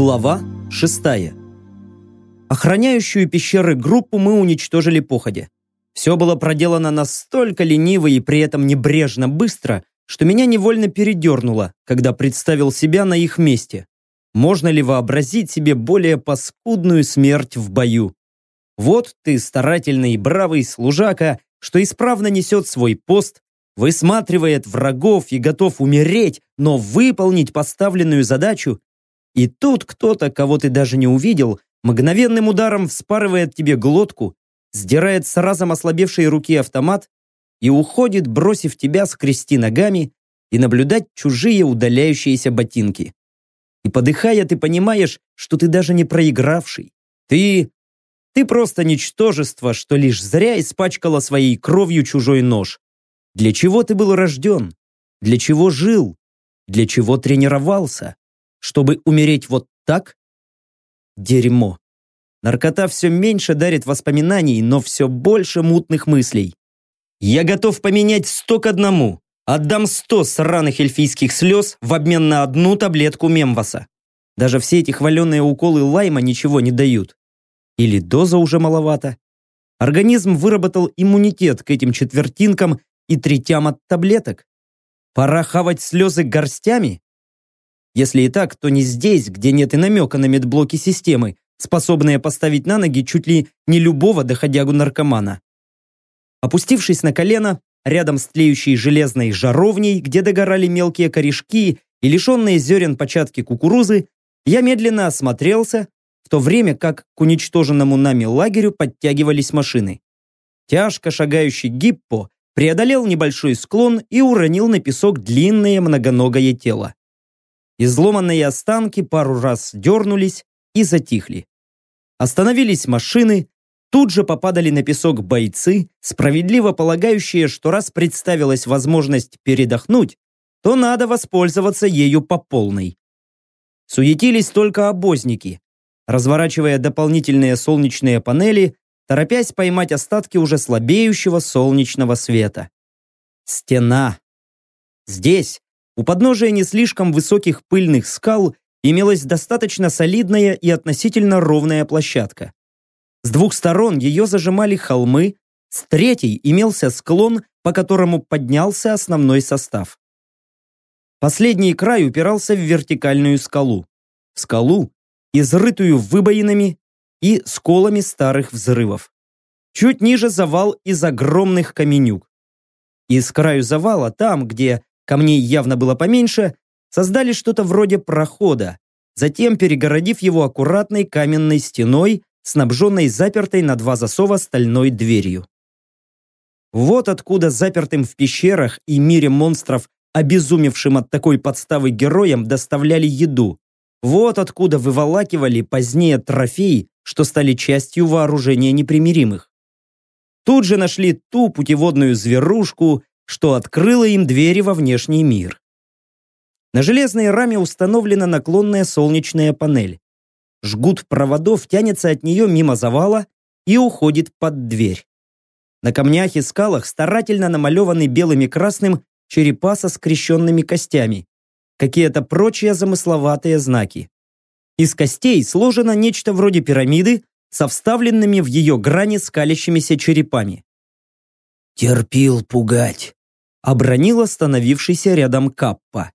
Глава 6. Охраняющую пещеры группу мы уничтожили походе. Все было проделано настолько лениво и при этом небрежно быстро, что меня невольно передернуло, когда представил себя на их месте. Можно ли вообразить себе более паскудную смерть в бою? Вот ты, старательный и бравый служака, что исправно несет свой пост, высматривает врагов и готов умереть, но выполнить поставленную задачу. И тут кто-то, кого ты даже не увидел, мгновенным ударом вспарывает тебе глотку, сдирает с разом ослабевшей руки автомат и уходит, бросив тебя скрести ногами и наблюдать чужие удаляющиеся ботинки. И подыхая, ты понимаешь, что ты даже не проигравший. Ты... Ты просто ничтожество, что лишь зря испачкало своей кровью чужой нож. Для чего ты был рожден? Для чего жил? Для чего тренировался? Чтобы умереть вот так? Дерьмо. Наркота все меньше дарит воспоминаний, но все больше мутных мыслей. Я готов поменять сто к одному. Отдам сто сраных эльфийских слез в обмен на одну таблетку мемваса. Даже все эти хваленные уколы лайма ничего не дают. Или доза уже маловато. Организм выработал иммунитет к этим четвертинкам и третям от таблеток. Пора хавать слезы горстями? Если и так, то не здесь, где нет и намека на медблоки системы, способные поставить на ноги чуть ли не любого доходягу-наркомана. Опустившись на колено, рядом с тлеющей железной жаровней, где догорали мелкие корешки и лишенные зерен початки кукурузы, я медленно осмотрелся, в то время как к уничтоженному нами лагерю подтягивались машины. Тяжко шагающий гиппо преодолел небольшой склон и уронил на песок длинное многоногое тело. Изломанные останки пару раз дернулись и затихли. Остановились машины, тут же попадали на песок бойцы, справедливо полагающие, что раз представилась возможность передохнуть, то надо воспользоваться ею по полной. Суетились только обозники, разворачивая дополнительные солнечные панели, торопясь поймать остатки уже слабеющего солнечного света. Стена. Здесь, у подножия не слишком высоких пыльных скал, имелась достаточно солидная и относительно ровная площадка. С двух сторон ее зажимали холмы, с третьей имелся склон, по которому поднялся основной состав. Последний край упирался в вертикальную скалу. В скалу, изрытую выбоинами и сколами старых взрывов. Чуть ниже завал из огромных каменюк. И с краю завала, там, где камней явно было поменьше, создали что-то вроде прохода, затем перегородив его аккуратной каменной стеной, снабженной запертой на два засова стальной дверью. Вот откуда запертым в пещерах и мире монстров, обезумевшим от такой подставы героям, доставляли еду. Вот откуда выволакивали позднее трофеи, что стали частью вооружения непримиримых. Тут же нашли ту путеводную зверушку, что открыла им двери во внешний мир. На железной раме установлена наклонная солнечная панель. Жгут проводов тянется от нее мимо завала и уходит под дверь. На камнях и скалах старательно намалеваны белым и красным черепа со скрещенными костями, какие-то прочие замысловатые знаки. Из костей сложено нечто вроде пирамиды со вставленными в ее грани скалящимися черепами. «Терпил пугать», — обронил остановившийся рядом Каппа.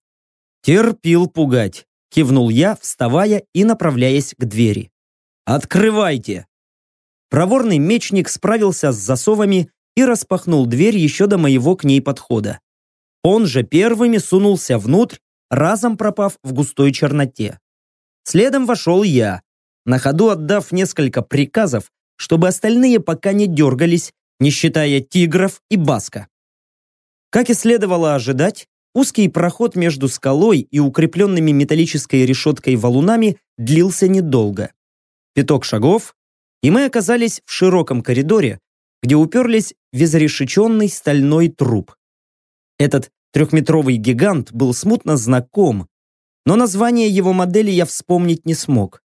«Терпил пугать», – кивнул я, вставая и направляясь к двери. «Открывайте!» Проворный мечник справился с засовами и распахнул дверь еще до моего к ней подхода. Он же первыми сунулся внутрь, разом пропав в густой черноте. Следом вошел я, на ходу отдав несколько приказов, чтобы остальные пока не дергались, не считая тигров и баска. Как и следовало ожидать, Узкий проход между скалой и укрепленными металлической решеткой валунами длился недолго. Пяток шагов, и мы оказались в широком коридоре, где уперлись в изрешеченный стальной труп. Этот трехметровый гигант был смутно знаком, но название его модели я вспомнить не смог.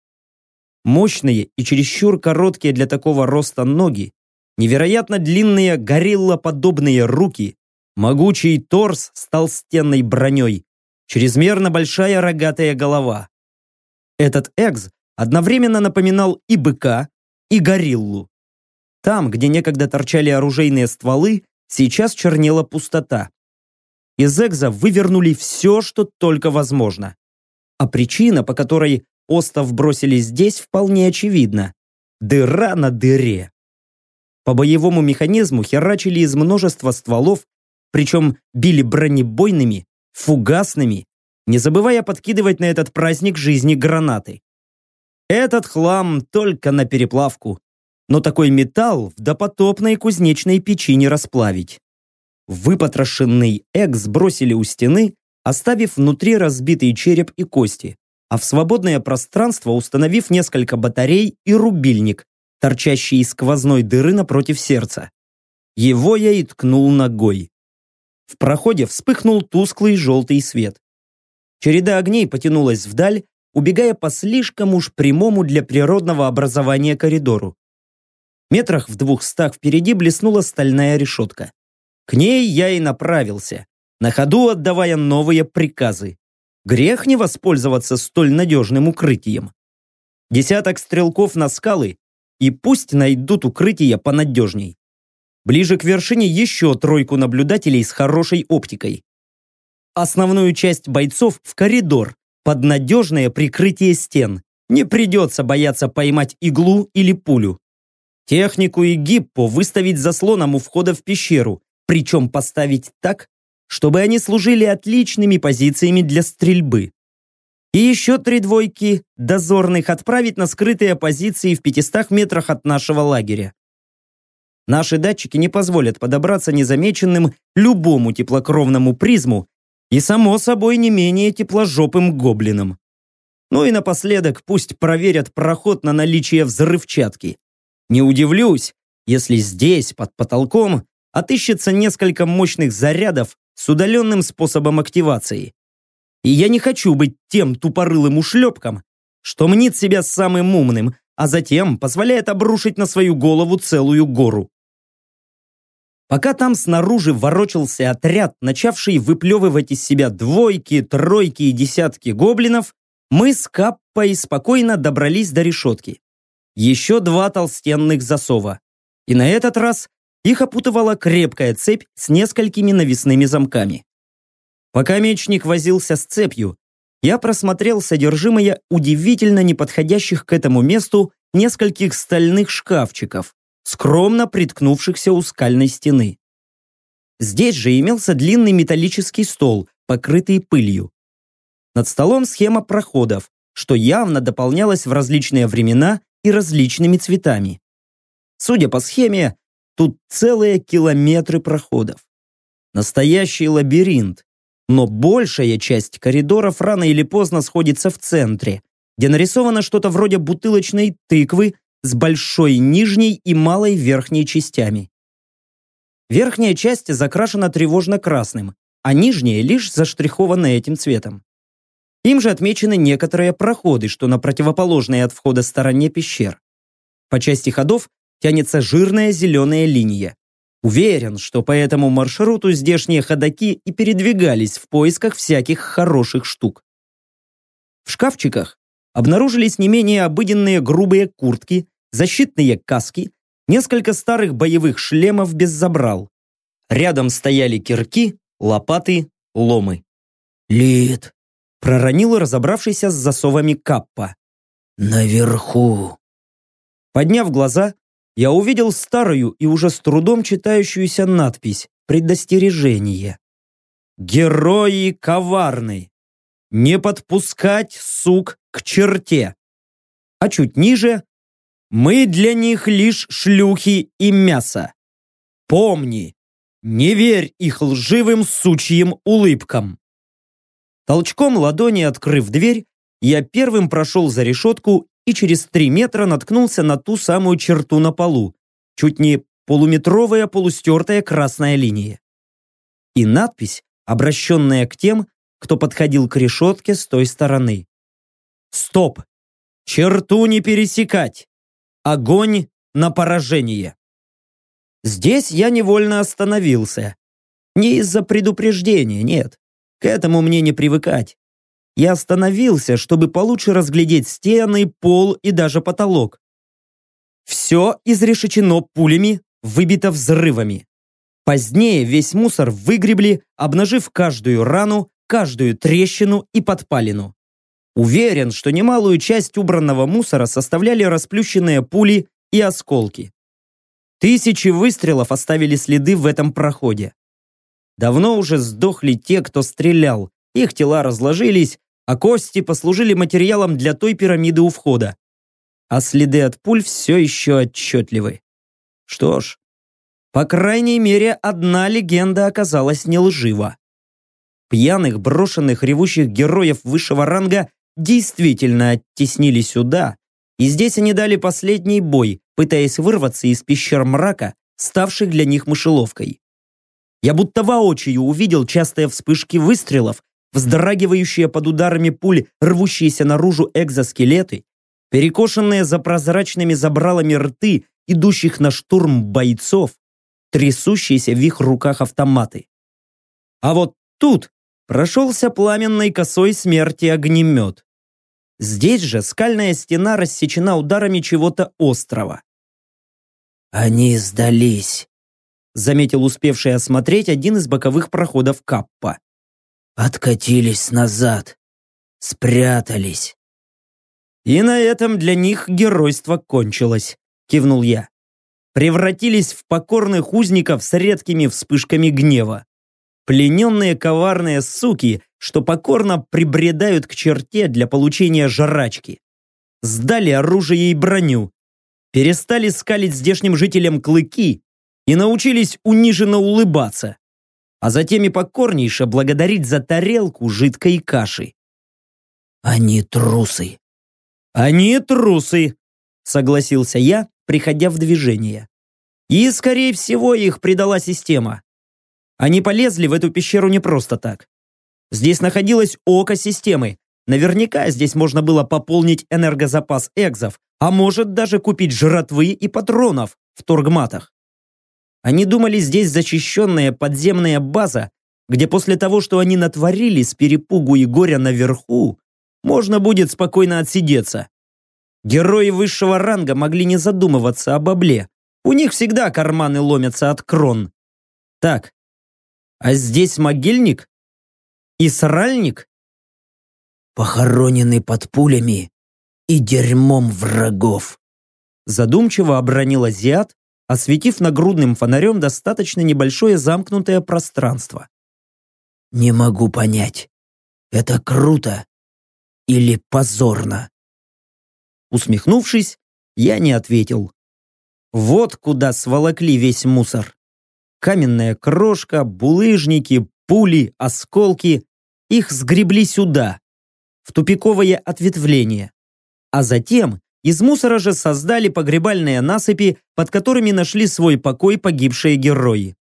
Мощные и чересчур короткие для такого роста ноги, невероятно длинные гориллоподобные руки, могучий торс с толстенной броней, чрезмерно большая рогатая голова. Этот экс одновременно напоминал и быка, и гориллу. Там, где некогда торчали оружейные стволы, сейчас чернела пустота. Из экза вывернули все, что только возможно. А причина, по которой остов бросили здесь, вполне очевидна. Дыра на дыре. По боевому механизму херачили из множества стволов, причем били бронебойными, фугасными, не забывая подкидывать на этот праздник жизни гранаты. Этот хлам только на переплавку, но такой металл в допотопной кузнечной печи не расплавить. Выпотрошенный экс бросили у стены, оставив внутри разбитый череп и кости, а в свободное пространство установив несколько батарей и рубильник, торчащий из сквозной дыры напротив сердца. Его я и ткнул ногой. В проходе вспыхнул тусклый желтый свет. Череда огней потянулась вдаль, убегая по слишком уж прямому для природного образования коридору. Метрах в двухстах впереди блеснула стальная решетка. К ней я и направился, на ходу отдавая новые приказы. Грех не воспользоваться столь надежным укрытием. Десяток стрелков на скалы, и пусть найдут укрытие понадежней. Ближе к вершине еще тройку наблюдателей с хорошей оптикой. Основную часть бойцов в коридор, под надежное прикрытие стен. Не придется бояться поймать иглу или пулю. Технику и гиппо выставить заслоном у входа в пещеру, причем поставить так, чтобы они служили отличными позициями для стрельбы. И еще три двойки дозорных отправить на скрытые позиции в 500 метрах от нашего лагеря. Наши датчики не позволят подобраться незамеченным любому теплокровному призму и, само собой, не менее тепложопым гоблинам. Ну и напоследок пусть проверят проход на наличие взрывчатки. Не удивлюсь, если здесь, под потолком, отыщется несколько мощных зарядов с удаленным способом активации. И я не хочу быть тем тупорылым ушлепком, что мнит себя самым умным, а затем позволяет обрушить на свою голову целую гору. Пока там снаружи ворочался отряд, начавший выплевывать из себя двойки, тройки и десятки гоблинов, мы с Каппой спокойно добрались до решетки. Еще два толстенных засова. И на этот раз их опутывала крепкая цепь с несколькими навесными замками. Пока мечник возился с цепью, я просмотрел содержимое удивительно неподходящих к этому месту нескольких стальных шкафчиков, скромно приткнувшихся у скальной стены. Здесь же имелся длинный металлический стол, покрытый пылью. Над столом схема проходов, что явно дополнялось в различные времена и различными цветами. Судя по схеме, Тут целые километры проходов. Настоящий лабиринт. Но большая часть коридоров рано или поздно сходится в центре, где нарисовано что-то вроде бутылочной тыквы с большой нижней и малой верхней частями. Верхняя часть закрашена тревожно-красным, а нижняя лишь заштрихована этим цветом. Им же отмечены некоторые проходы, что на противоположной от входа стороне пещер. По части ходов тянется жирная зеленая линия. Уверен, что по этому маршруту здешние ходаки и передвигались в поисках всяких хороших штук. В шкафчиках обнаружились не менее обыденные грубые куртки, защитные каски, несколько старых боевых шлемов без забрал. Рядом стояли кирки, лопаты, ломы. «Лид!» – проронил разобравшийся с засовами Каппа. «Наверху!» Подняв глаза, я увидел старую и уже с трудом читающуюся надпись «Предостережение». «Герои коварны! Не подпускать сук к черте!» А чуть ниже «Мы для них лишь шлюхи и мясо!» «Помни, не верь их лживым сучьим улыбкам!» Толчком ладони открыв дверь, я первым прошел за решетку и через три метра наткнулся на ту самую черту на полу, чуть не полуметровая полустертая красная линия. И надпись, обращенная к тем, кто подходил к решетке с той стороны. «Стоп! Черту не пересекать. Огонь на поражение. Здесь я невольно остановился. Не из-за предупреждения, нет. К этому мне не привыкать. Я остановился, чтобы получше разглядеть стены, пол и даже потолок. Все изрешечено пулями, выбито взрывами. Позднее весь мусор выгребли, обнажив каждую рану, каждую трещину и подпалину. Уверен, что немалую часть убранного мусора составляли расплющенные пули и осколки. Тысячи выстрелов оставили следы в этом проходе. Давно уже сдохли те, кто стрелял, их тела разложились, а кости послужили материалом для той пирамиды у входа. А следы от пуль все еще отчетливы. Что ж, по крайней мере, одна легенда оказалась не лжива. Пьяных, брошенных, ревущих героев высшего ранга действительно оттеснили сюда, и здесь они дали последний бой, пытаясь вырваться из пещер мрака, ставших для них мышеловкой. Я будто воочию увидел частые вспышки выстрелов, вздрагивающие под ударами пуль, рвущиеся наружу экзоскелеты, перекошенные за прозрачными забралами рты, идущих на штурм бойцов, трясущиеся в их руках автоматы. А вот тут прошелся пламенной косой смерти огнемет. Здесь же скальная стена рассечена ударами чего-то острого. «Они сдались», — заметил успевший осмотреть один из боковых проходов Каппа. «Откатились назад, спрятались». «И на этом для них геройство кончилось», — кивнул я. «Превратились в покорных узников с редкими вспышками гнева. Плененные коварные суки, что покорно прибредают к черте для получения жрачки. Сдали оружие и броню, перестали скалить здешним жителям клыки и научились униженно улыбаться, а затем и покорнейше благодарить за тарелку жидкой каши. «Они трусы!» «Они трусы!» согласился я, приходя в движение. И, скорее всего, их предала система. Они полезли в эту пещеру не просто так. Здесь находилось око системы. Наверняка здесь можно было пополнить энергозапас экзов, а может даже купить жратвы и патронов в торгматах. Они думали, здесь защищенная подземная база, где после того, что они натворили с перепугу и горя наверху, можно будет спокойно отсидеться. Герои высшего ранга могли не задумываться об обле. У них всегда карманы ломятся от крон. Так, а здесь могильник? И сральник? Похоронены под пулями и дерьмом врагов. Задумчиво обронил азиат, осветив нагрудным фонарем достаточно небольшое замкнутое пространство. Не могу понять, это круто или позорно? Усмехнувшись, я не ответил. Вот куда сволокли весь мусор каменная крошка, булыжники, пули, осколки. Их сгребли сюда, в тупиковое ответвление. А затем из мусора же создали погребальные насыпи, под которыми нашли свой покой погибшие герои.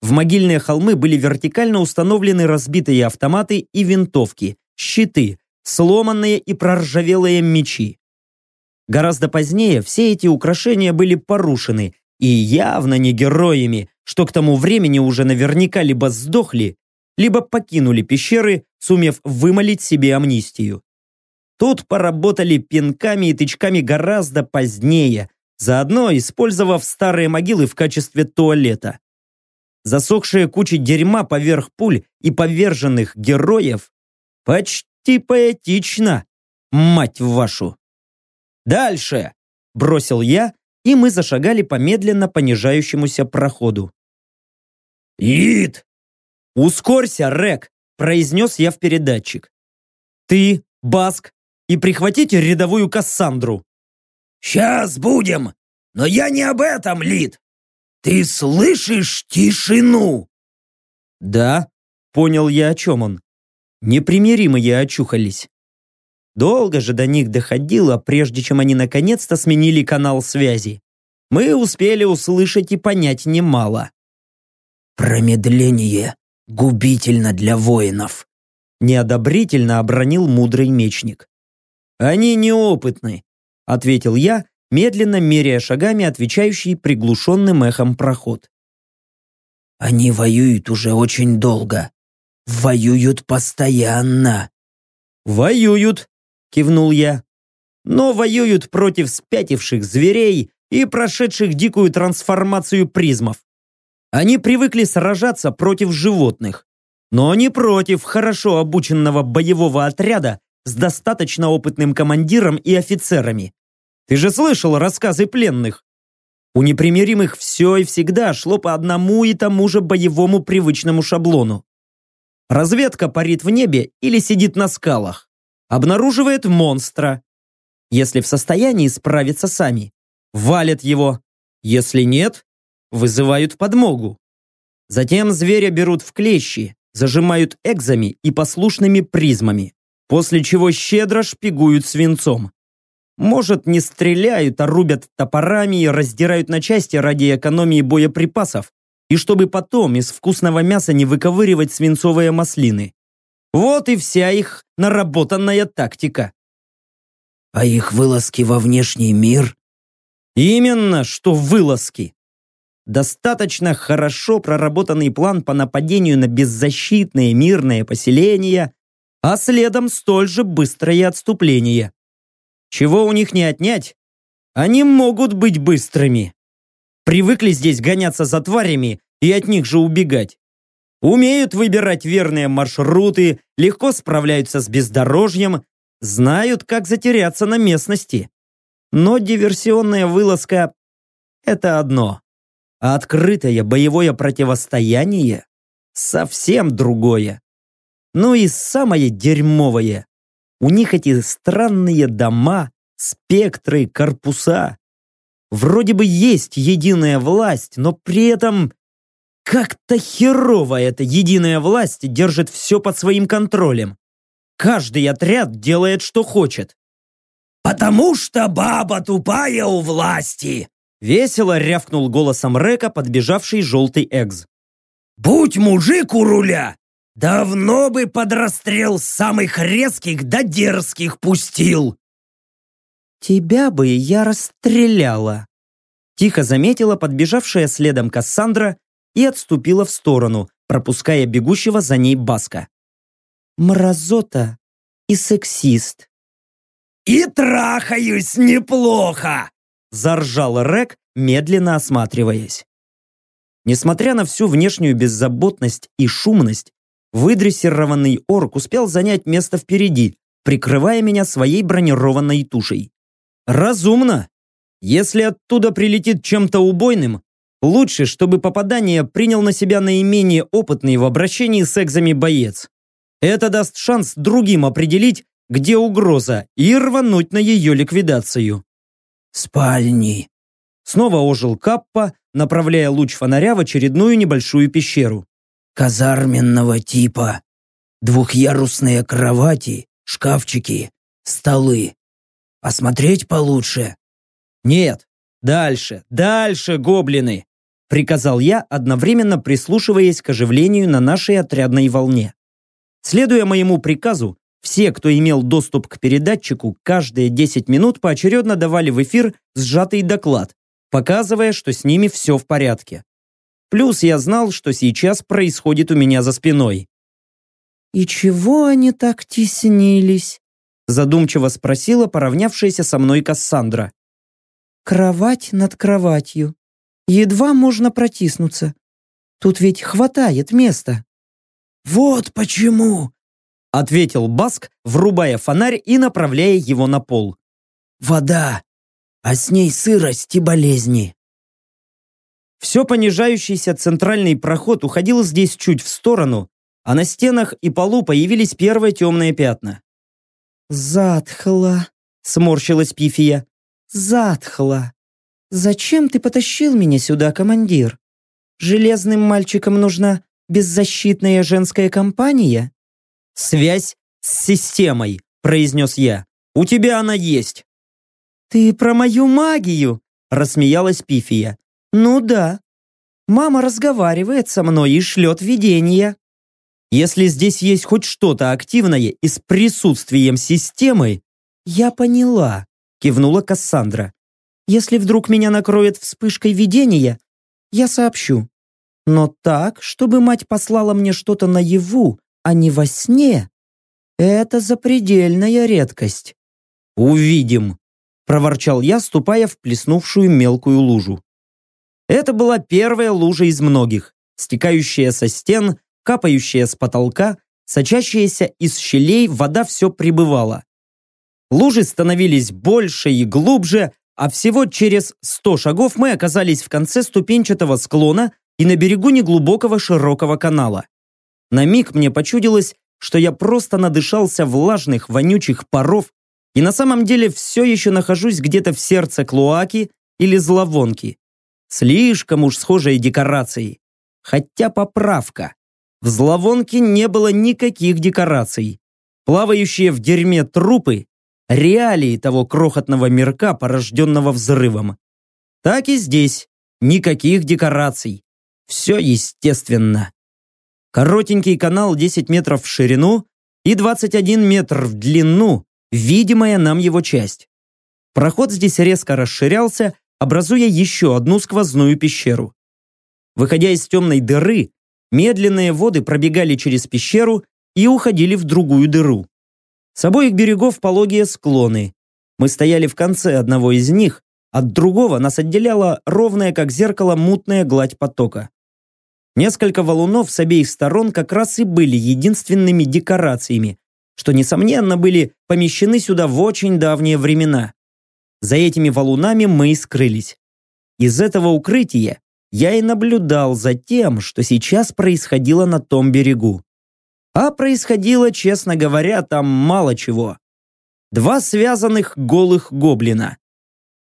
В могильные холмы были вертикально установлены разбитые автоматы и винтовки, щиты, сломанные и проржавелые мечи. Гораздо позднее все эти украшения были порушены, и явно не героями, что к тому времени уже наверняка либо сдохли, либо покинули пещеры, сумев вымолить себе амнистию. Тут поработали пинками и тычками гораздо позднее, заодно использовав старые могилы в качестве туалета. Засохшие кучи дерьма поверх пуль и поверженных героев почти поэтично, мать вашу. «Дальше!» – бросил я, и мы зашагали по медленно понижающемуся проходу. «Ид!» «Ускорься, Рек!» – произнес я в передатчик. «Ты, Баск, и прихватите рядовую Кассандру». «Сейчас будем, но я не об этом, Лид. Ты слышишь тишину?» «Да», — понял я, о чем он. Непримиримые очухались. Долго же до них доходило, прежде чем они наконец-то сменили канал связи. Мы успели услышать и понять немало. «Промедление губительно для воинов», неодобрительно обронил мудрый мечник. Они неопытны, ответил я, медленно меряя шагами отвечающий приглушенным эхом проход. Они воюют уже очень долго. Воюют постоянно. Воюют, кивнул я. Но воюют против спятивших зверей и прошедших дикую трансформацию призмов. Они привыкли сражаться против животных, но не против хорошо обученного боевого отряда с достаточно опытным командиром и офицерами. Ты же слышал рассказы пленных? У непримиримых все и всегда шло по одному и тому же боевому привычному шаблону. Разведка парит в небе или сидит на скалах. Обнаруживает монстра. Если в состоянии справиться сами, валят его. Если нет, вызывают подмогу. Затем зверя берут в клещи, зажимают экзами и послушными призмами после чего щедро шпигуют свинцом. Может, не стреляют, а рубят топорами и раздирают на части ради экономии боеприпасов, и чтобы потом из вкусного мяса не выковыривать свинцовые маслины. Вот и вся их наработанная тактика. А их вылазки во внешний мир? Именно, что вылазки. Достаточно хорошо проработанный план по нападению на беззащитные мирные поселения а следом столь же быстрое отступление. Чего у них не отнять? Они могут быть быстрыми. Привыкли здесь гоняться за тварями и от них же убегать. Умеют выбирать верные маршруты, легко справляются с бездорожьем, знают, как затеряться на местности. Но диверсионная вылазка – это одно, а открытое боевое противостояние – совсем другое. Ну и самое дерьмовое. У них эти странные дома, спектры, корпуса. Вроде бы есть единая власть, но при этом как-то херово эта единая власть держит все под своим контролем. Каждый отряд делает, что хочет. «Потому что баба тупая у власти!» Весело рявкнул голосом Река, подбежавший желтый экз. «Будь мужик у руля, Давно бы под расстрел самых резких да дерзких пустил. Тебя бы я расстреляла. Тихо заметила подбежавшая следом Кассандра и отступила в сторону, пропуская бегущего за ней Баска. Мразота и сексист. «И трахаюсь неплохо!» Заржал Рек, медленно осматриваясь. Несмотря на всю внешнюю беззаботность и шумность, выдрессированный орк успел занять место впереди, прикрывая меня своей бронированной тушей. Разумно. Если оттуда прилетит чем-то убойным, лучше, чтобы попадание принял на себя наименее опытный в обращении с экзами боец. Это даст шанс другим определить, где угроза, и рвануть на ее ликвидацию. «Спальни!» Снова ожил Каппа, направляя луч фонаря в очередную небольшую пещеру казарменного типа. Двухъярусные кровати, шкафчики, столы. Осмотреть получше? Нет, дальше, дальше, гоблины! Приказал я, одновременно прислушиваясь к оживлению на нашей отрядной волне. Следуя моему приказу, все, кто имел доступ к передатчику, каждые 10 минут поочередно давали в эфир сжатый доклад, показывая, что с ними все в порядке. Плюс я знал, что сейчас происходит у меня за спиной. «И чего они так теснились?» задумчиво спросила поравнявшаяся со мной Кассандра. «Кровать над кроватью. Едва можно протиснуться. Тут ведь хватает места». «Вот почему!» ответил Баск, врубая фонарь и направляя его на пол. «Вода, а с ней сырость и болезни». Все понижающийся центральный проход уходил здесь чуть в сторону, а на стенах и полу появились первые темные пятна. «Затхло», — сморщилась Пифия. «Затхло. Зачем ты потащил меня сюда, командир? Железным мальчикам нужна беззащитная женская компания?» «Связь с системой», — произнес я. «У тебя она есть». «Ты про мою магию?» — рассмеялась Пифия. Ну да. Мама разговаривает со мной и шлет видения. Если здесь есть хоть что-то активное и с присутствием системы, «Я поняла», — кивнула Кассандра. «Если вдруг меня накроет вспышкой видения, я сообщу. Но так, чтобы мать послала мне что-то наяву, а не во сне, это запредельная редкость». «Увидим», — проворчал я, ступая в плеснувшую мелкую лужу. Это была первая лужа из многих, стекающая со стен, капающая с потолка, сочащаяся из щелей, вода все прибывала. Лужи становились больше и глубже, а всего через сто шагов мы оказались в конце ступенчатого склона и на берегу неглубокого широкого канала. На миг мне почудилось, что я просто надышался влажных, вонючих паров и на самом деле все еще нахожусь где-то в сердце клоаки или зловонки. Слишком уж схожие декорации. Хотя поправка. В зловонке не было никаких декораций. Плавающие в дерьме трупы – реалии того крохотного мирка, порожденного взрывом. Так и здесь. Никаких декораций. Все естественно. Коротенький канал 10 метров в ширину и 21 метр в длину, видимая нам его часть. Проход здесь резко расширялся, образуя еще одну сквозную пещеру. Выходя из темной дыры, медленные воды пробегали через пещеру и уходили в другую дыру. С обоих берегов пологие склоны. Мы стояли в конце одного из них, от другого нас отделяла ровная, как зеркало, мутная гладь потока. Несколько валунов с обеих сторон как раз и были единственными декорациями, что, несомненно, были помещены сюда в очень давние времена. За этими валунами мы и скрылись. Из этого укрытия я и наблюдал за тем, что сейчас происходило на том берегу. А происходило, честно говоря, там мало чего. Два связанных голых гоблина.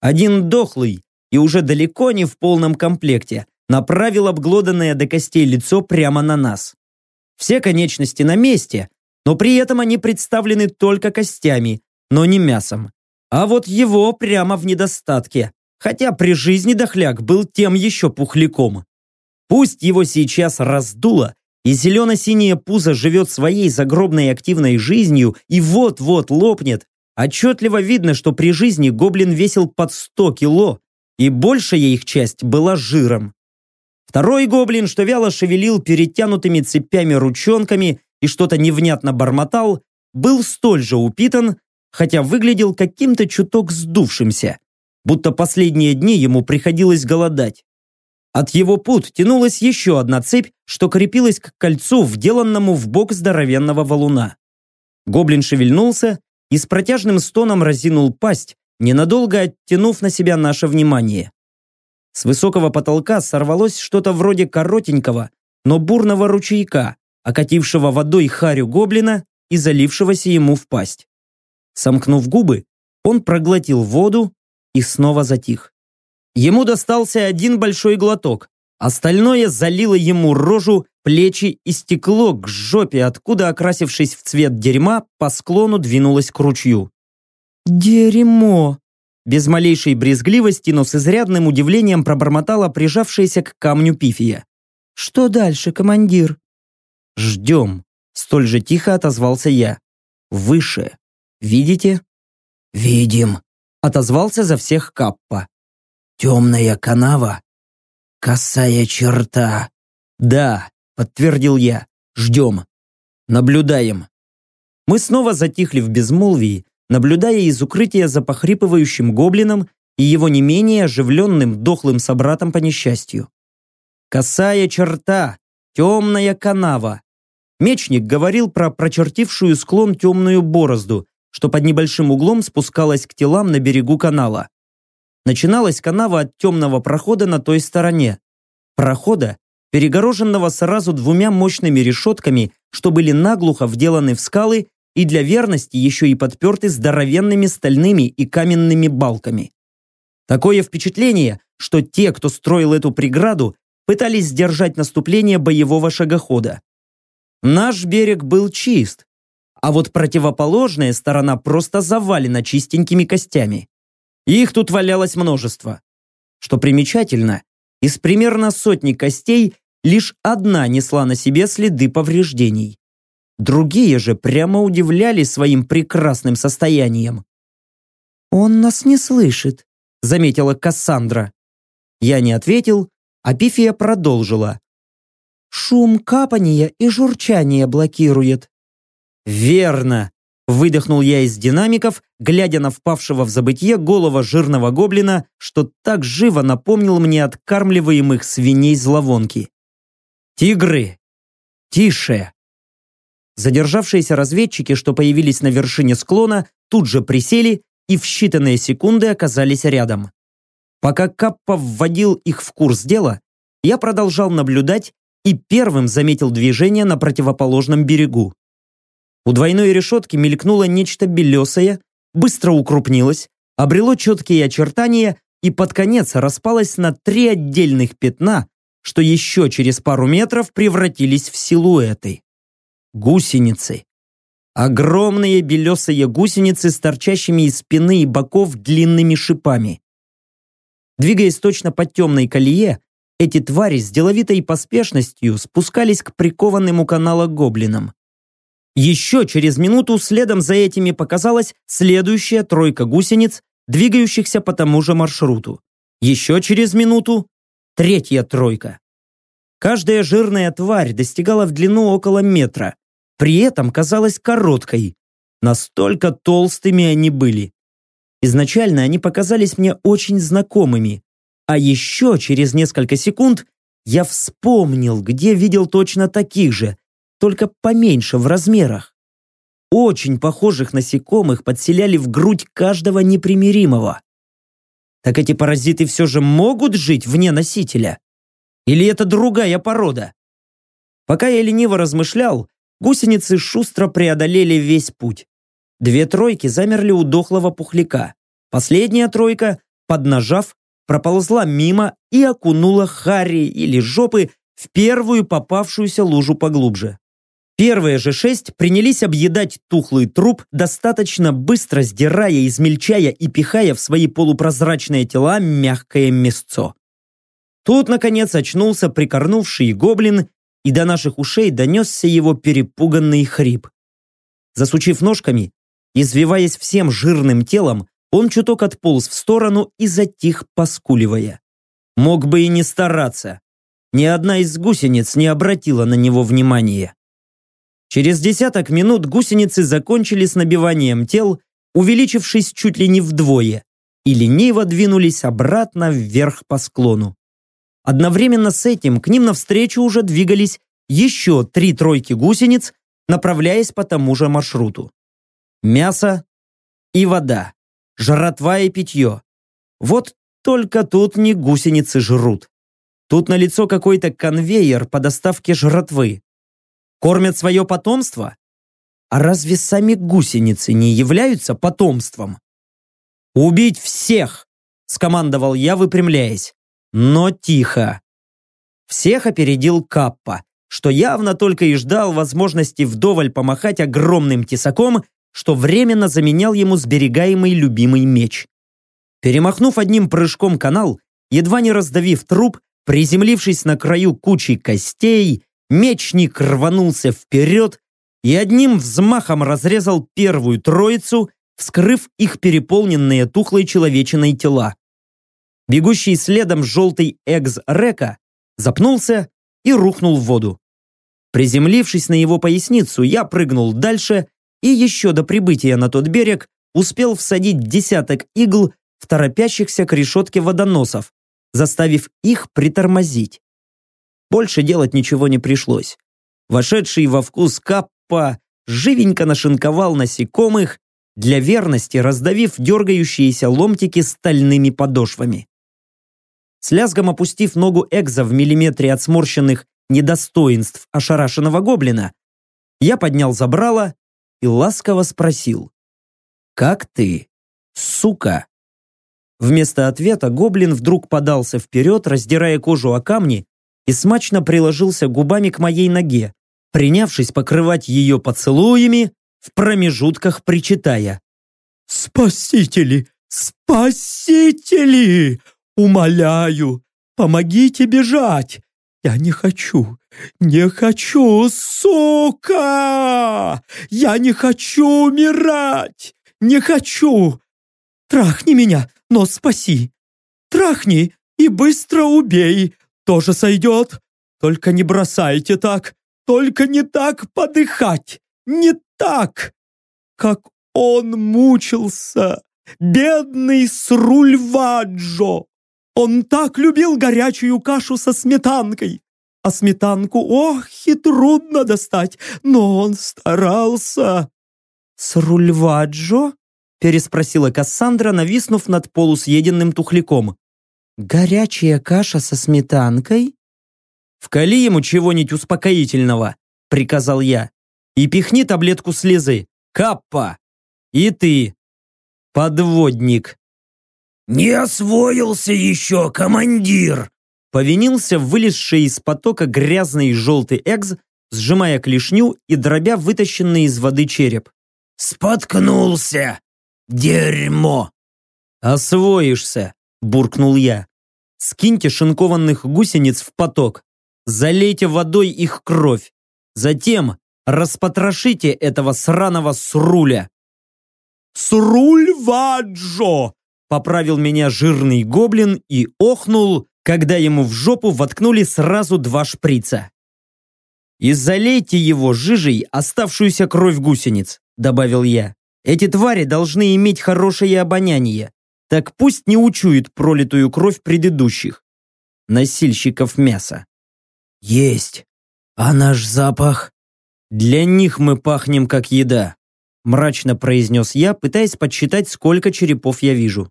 Один дохлый и уже далеко не в полном комплекте направил обглоданное до костей лицо прямо на нас. Все конечности на месте, но при этом они представлены только костями, но не мясом. А вот его прямо в недостатке, хотя при жизни дохляк был тем еще пухляком. Пусть его сейчас раздуло, и зелено-синее пузо живет своей загробной активной жизнью и вот-вот лопнет, отчетливо видно, что при жизни гоблин весил под 100 кило, и большая их часть была жиром. Второй гоблин, что вяло шевелил перетянутыми цепями ручонками и что-то невнятно бормотал, был столь же упитан, хотя выглядел каким-то чуток сдувшимся, будто последние дни ему приходилось голодать. От его пут тянулась еще одна цепь, что крепилась к кольцу, вделанному в бок здоровенного валуна. Гоблин шевельнулся и с протяжным стоном разинул пасть, ненадолго оттянув на себя наше внимание. С высокого потолка сорвалось что-то вроде коротенького, но бурного ручейка, окатившего водой харю гоблина и залившегося ему в пасть. Сомкнув губы, он проглотил воду и снова затих. Ему достался один большой глоток, остальное залило ему рожу, плечи и стекло к жопе, откуда, окрасившись в цвет дерьма, по склону двинулось к ручью. «Дерьмо!» Без малейшей брезгливости, но с изрядным удивлением пробормотала прижавшаяся к камню пифия. «Что дальше, командир?» «Ждем», — столь же тихо отозвался я. «Выше. Видите?» «Видим», — отозвался за всех Каппа. «Темная канава? Косая черта?» «Да», — подтвердил я. «Ждем. Наблюдаем». Мы снова затихли в безмолвии, наблюдая из укрытия за похрипывающим гоблином и его не менее оживленным дохлым собратом по несчастью. Косая черта, темная канава. Мечник говорил про прочертившую склон темную борозду, что под небольшим углом спускалась к телам на берегу канала. Начиналась канава от темного прохода на той стороне. Прохода, перегороженного сразу двумя мощными решетками, что были наглухо вделаны в скалы и для верности еще и подперты здоровенными стальными и каменными балками. Такое впечатление, что те, кто строил эту преграду, пытались сдержать наступление боевого шагохода. Наш берег был чист, а вот противоположная сторона просто завалена чистенькими костями. Их тут валялось множество. Что примечательно, из примерно сотни костей лишь одна несла на себе следы повреждений. Другие же прямо удивляли своим прекрасным состоянием. «Он нас не слышит», — заметила Кассандра. Я не ответил, а Пифия продолжила. «Шум капания и журчания блокирует». «Верно!» – выдохнул я из динамиков, глядя на впавшего в забытье голого жирного гоблина, что так живо напомнил мне откармливаемых свиней зловонки. «Тигры! Тише!» Задержавшиеся разведчики, что появились на вершине склона, тут же присели и в считанные секунды оказались рядом. Пока Каппа вводил их в курс дела, я продолжал наблюдать и первым заметил движение на противоположном берегу. У двойной решетки мелькнуло нечто белесое, быстро укрупнилось, обрело четкие очертания и под конец распалось на три отдельных пятна, что еще через пару метров превратились в силуэты. Гусеницы. Огромные белесые гусеницы с торчащими из спины и боков длинными шипами. Двигаясь точно по темной колее, эти твари с деловитой поспешностью спускались к прикованным у канала гоблинам. Еще через минуту следом за этими показалась следующая тройка гусениц, двигающихся по тому же маршруту. Еще через минуту третья тройка. Каждая жирная тварь достигала в длину около метра, при этом казалась короткой. Настолько толстыми они были. Изначально они показались мне очень знакомыми, а еще через несколько секунд я вспомнил, где видел точно таких же, только поменьше в размерах. Очень похожих насекомых подселяли в грудь каждого непримиримого. Так эти паразиты все же могут жить вне носителя? Или это другая порода? Пока я лениво размышлял, гусеницы шустро преодолели весь путь. Две тройки замерли у дохлого пухляка. Последняя тройка, поднажав, проползла мимо и окунула Харри или жопы в первую попавшуюся лужу поглубже. Первые же шесть принялись объедать тухлый труп, достаточно быстро сдирая, измельчая и пихая в свои полупрозрачные тела мягкое мясцо. Тут, наконец, очнулся прикорнувший гоблин, и до наших ушей донесся его перепуганный хрип. Засучив ножками, извиваясь всем жирным телом, он чуток отполз в сторону и затих, поскуливая. Мог бы и не стараться. Ни одна из гусениц не обратила на него внимания. Через десяток минут гусеницы закончили с набиванием тел, увеличившись чуть ли не вдвое, и лениво двинулись обратно вверх по склону. Одновременно с этим к ним навстречу уже двигались еще три тройки гусениц, направляясь по тому же маршруту. Мясо и вода, жратва и питье. Вот только тут не гусеницы жрут. Тут налицо какой-то конвейер по доставке жратвы. Кормят свое потомство? А разве сами гусеницы не являются потомством? «Убить всех!» – скомандовал я, выпрямляясь. Но тихо. Всех опередил Каппа, что явно только и ждал возможности вдоволь помахать огромным тесаком, что временно заменял ему сберегаемый любимый меч. Перемахнув одним прыжком канал, едва не раздавив труп, приземлившись на краю кучи костей, Мечник рванулся вперед и одним взмахом разрезал первую троицу, вскрыв их переполненные тухлой человечиной тела. Бегущий следом желтый экс-река запнулся и рухнул в воду. Приземлившись на его поясницу, я прыгнул дальше и еще до прибытия на тот берег успел всадить десяток игл в торопящихся к решетке водоносов, заставив их притормозить. Больше делать ничего не пришлось. Вошедший во вкус каппа живенько нашинковал насекомых, для верности раздавив дергающиеся ломтики стальными подошвами. С лязгом опустив ногу Экза в миллиметре от сморщенных недостоинств ошарашенного гоблина, я поднял забрало и ласково спросил «Как ты, сука?» Вместо ответа гоблин вдруг подался вперед, раздирая кожу о камни и смачно приложился губами к моей ноге, принявшись покрывать ее поцелуями, в промежутках причитая. «Спасители! Спасители! Умоляю, помогите бежать! Я не хочу, не хочу, сука! Я не хочу умирать! Не хочу! Трахни меня, но спаси. Трахни и быстро убей. Тоже сойдет. Только не бросайте так. Только не так подыхать. Не так. Как он мучился. Бедный Срульваджо. Он так любил горячую кашу со сметанкой. А сметанку, ох, и трудно достать, но он старался. «Срульваджо?» – переспросила Кассандра, нависнув над полусъеденным тухляком. «Горячая каша со сметанкой?» «Вкали ему чего-нибудь успокоительного», – приказал я. «И пихни таблетку слезы. Каппа! И ты, подводник!» «Не освоился еще, командир!» Повинился вылезший из потока грязный желтый экз, сжимая клешню и дробя вытащенный из воды череп. «Споткнулся! Дерьмо!» «Освоишься!» – буркнул я. «Скиньте шинкованных гусениц в поток, залейте водой их кровь, затем распотрошите этого сраного сруля!» «Сруль Ваджо!» – поправил меня жирный гоблин и охнул, когда ему в жопу воткнули сразу два шприца. «И залейте его жижей оставшуюся кровь гусениц», добавил я. «Эти твари должны иметь хорошее обоняние, так пусть не учуют пролитую кровь предыдущих, носильщиков мяса». «Есть! А наш запах?» «Для них мы пахнем как еда», мрачно произнес я, пытаясь подсчитать, сколько черепов я вижу.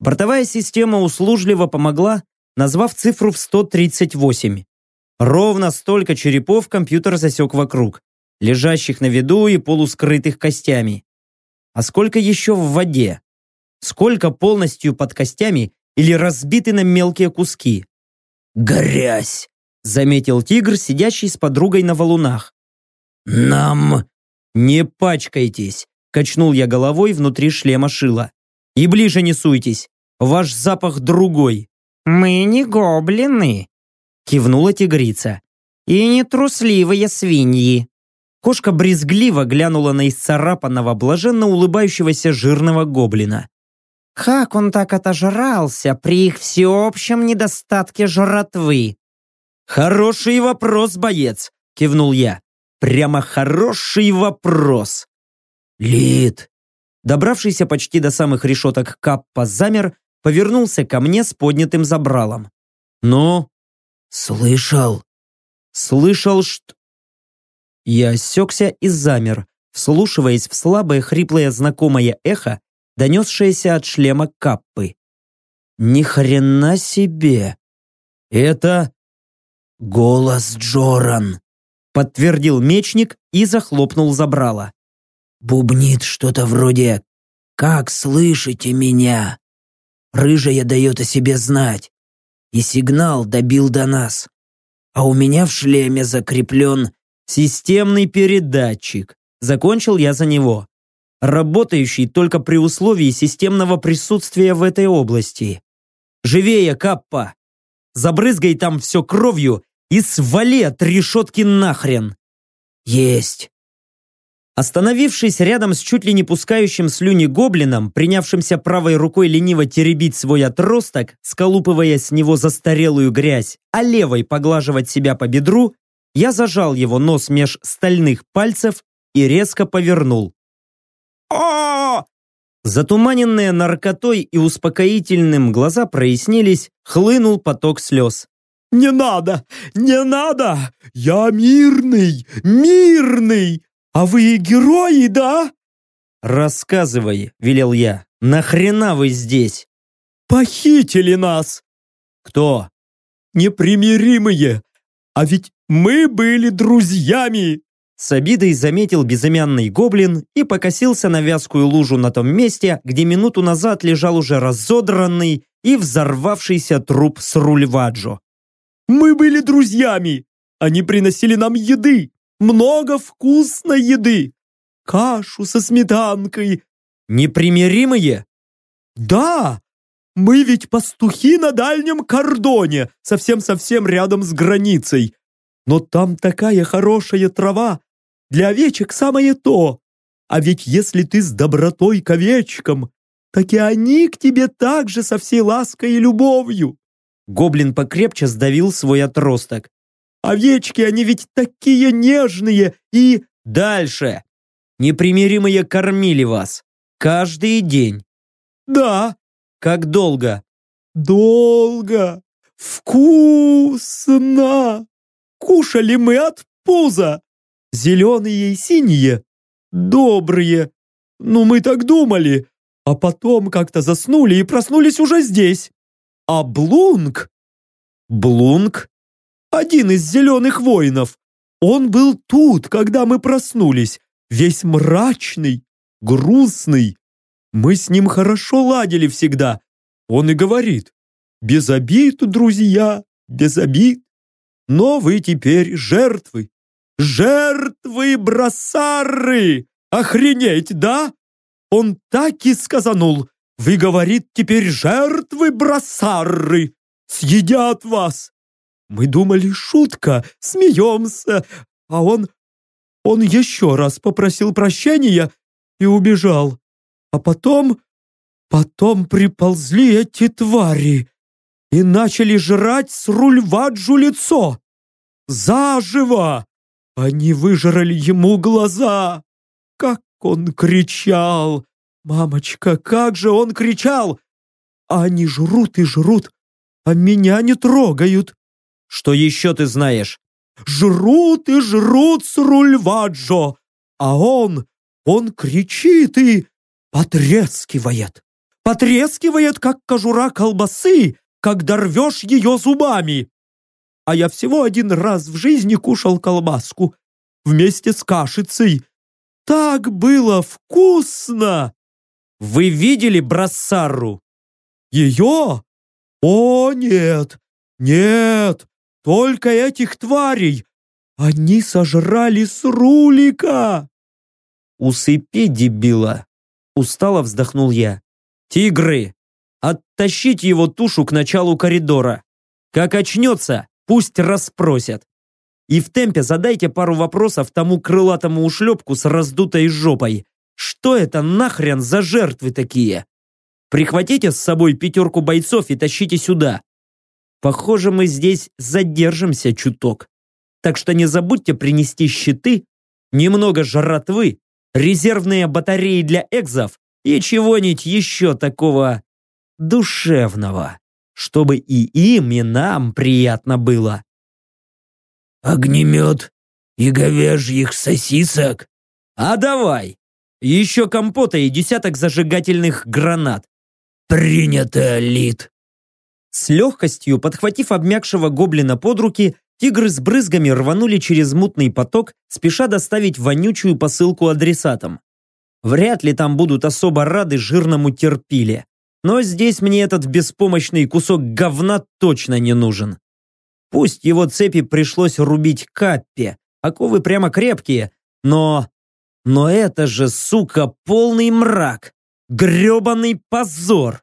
Бортовая система услужливо помогла, назвав цифру в 138. Ровно столько черепов компьютер засек вокруг, лежащих на виду и полускрытых костями. А сколько еще в воде? Сколько полностью под костями или разбиты на мелкие куски? «Грязь!» — заметил тигр, сидящий с подругой на валунах. «Нам...» «Не пачкайтесь!» — качнул я головой внутри шлема шила. «И ближе не суйтесь! Ваш запах другой!» «Мы не гоблины», — кивнула тигрица. «И не трусливые свиньи». Кошка брезгливо глянула на исцарапанного, блаженно улыбающегося жирного гоблина. «Как он так отожрался при их всеобщем недостатке жратвы?» «Хороший вопрос, боец!» — кивнул я. «Прямо хороший вопрос!» «Лид!» Добравшийся почти до самых решеток Каппа замер, повернулся ко мне с поднятым забралом. «Ну?» «Слышал?» «Слышал, что...» Я осекся и замер, вслушиваясь в слабое хриплое знакомое эхо, донесшееся от шлема Каппы. «Ни хрена себе!» «Это...» «Голос Джоран!» подтвердил мечник и захлопнул забрало. «Бубнит что-то вроде «Как слышите меня?» Рыжая дает о себе знать. И сигнал добил до нас. А у меня в шлеме закреплен системный передатчик. Закончил я за него. Работающий только при условии системного присутствия в этой области. Живее, Каппа! Забрызгай там все кровью и свали от решетки нахрен. Есть. Остановившись рядом с чуть ли не пускающим слюни гоблином, принявшимся правой рукой лениво теребить свой отросток, сколупывая с него застарелую грязь, а левой поглаживать себя по бедру, я зажал его нос меж стальных пальцев и резко повернул. О Затуманенные наркотой и успокоительным глаза прояснились, хлынул поток слез. «Не надо! Не надо! Я мирный! Мирный! «А вы герои, да?» «Рассказывай», — велел я. «Нахрена вы здесь?» «Похитили нас!» «Кто?» «Непримиримые! А ведь мы были друзьями!» С обидой заметил безымянный гоблин и покосился на вязкую лужу на том месте, где минуту назад лежал уже разодранный и взорвавшийся труп с рульваджо. «Мы были друзьями! Они приносили нам еды, много вкусной еды. Кашу со сметанкой. Непримиримые? Да, мы ведь пастухи на дальнем кордоне, совсем-совсем рядом с границей. Но там такая хорошая трава, для овечек самое то. А ведь если ты с добротой к овечкам, так и они к тебе так же со всей лаской и любовью. Гоблин покрепче сдавил свой отросток. Овечки, они ведь такие нежные и... Дальше. Непримиримые кормили вас. Каждый день. Да. Как долго? Долго. Вкусно. Кушали мы от пуза. Зеленые и синие. Добрые. Ну, мы так думали. А потом как-то заснули и проснулись уже здесь. А Блунг... Блунг? Один из зеленых воинов. Он был тут, когда мы проснулись. Весь мрачный, грустный. Мы с ним хорошо ладили всегда. Он и говорит. Без обид, друзья, без обид. Но вы теперь жертвы. Жертвы бросары! Охренеть, да? Он так и сказанул. Вы, говорит, теперь жертвы бросары. Съедят вас. Мы думали, шутка, смеемся. А он... Он еще раз попросил прощения и убежал. А потом... Потом приползли эти твари и начали жрать с рульваджу лицо. Заживо! Они выжрали ему глаза. Как он кричал! Мамочка, как же он кричал! А они жрут и жрут, а меня не трогают. Что еще ты знаешь? Жрут и жрут с рульваджо, а он, он кричит и потрескивает. Потрескивает, как кожура колбасы, когда рвешь ее зубами. А я всего один раз в жизни кушал колбаску вместе с кашицей. Так было вкусно! Вы видели Брассару? Ее? О, нет, нет, только этих тварей. Они сожрали с рулика. Усыпи, дебила. Устало вздохнул я. Тигры, оттащить его тушу к началу коридора. Как очнется, пусть расспросят. И в темпе задайте пару вопросов тому крылатому ушлепку с раздутой жопой. Что это нахрен за жертвы такие? Прихватите с собой пятерку бойцов и тащите сюда. Похоже, мы здесь задержимся чуток. Так что не забудьте принести щиты, немного жратвы, резервные батареи для экзов и чего-нибудь еще такого душевного, чтобы и им, и нам приятно было. «Огнемет и говяжьих сосисок?» «А давай! Еще компота и десяток зажигательных гранат». «Принято, Лид!» С легкостью, подхватив обмякшего гоблина под руки, тигры с брызгами рванули через мутный поток, спеша доставить вонючую посылку адресатам. Вряд ли там будут особо рады жирному терпиле. Но здесь мне этот беспомощный кусок говна точно не нужен. Пусть его цепи пришлось рубить каппе, оковы прямо крепкие, но... Но это же, сука, полный мрак, гребаный позор.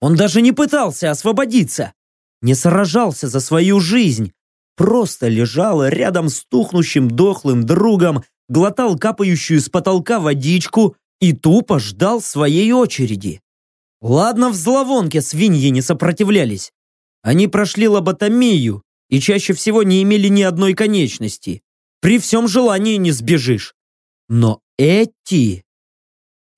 Он даже не пытался освободиться, не сражался за свою жизнь, просто лежал рядом с тухнущим дохлым другом, глотал капающую с потолка водичку и тупо ждал своей очереди. Ладно, в зловонке свиньи не сопротивлялись. Они прошли лоботомию и чаще всего не имели ни одной конечности. При всем желании не сбежишь. Но эти...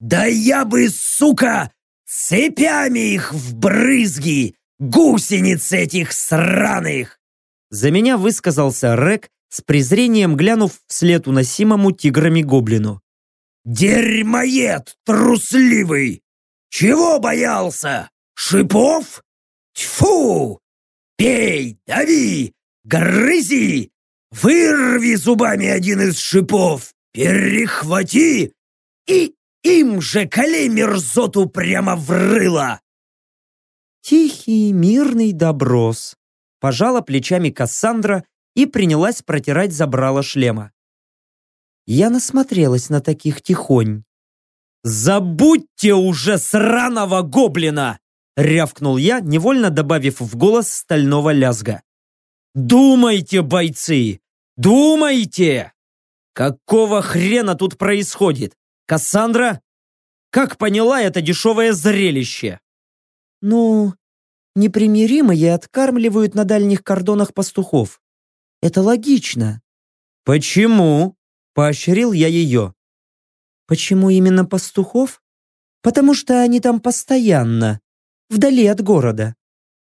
«Да я бы, сука, Цепями их в брызги! Гусениц этих сраных!» За меня высказался Рек, с презрением глянув вслед уносимому тиграми гоблину. «Дерьмоед трусливый! Чего боялся? Шипов? Тьфу! Пей, дави, грызи! Вырви зубами один из шипов, перехвати и им же колей мерзоту прямо в рыло!» «Тихий, мирный доброс», – пожала плечами Кассандра и принялась протирать забрала шлема. Я насмотрелась на таких тихонь. «Забудьте уже сраного гоблина!» – рявкнул я, невольно добавив в голос стального лязга. «Думайте, бойцы! Думайте! Какого хрена тут происходит? Кассандра? Как поняла это дешевое зрелище? Ну, непримиримые откармливают на дальних кордонах пастухов. Это логично. Почему? Поощрил я ее. Почему именно пастухов? Потому что они там постоянно, вдали от города.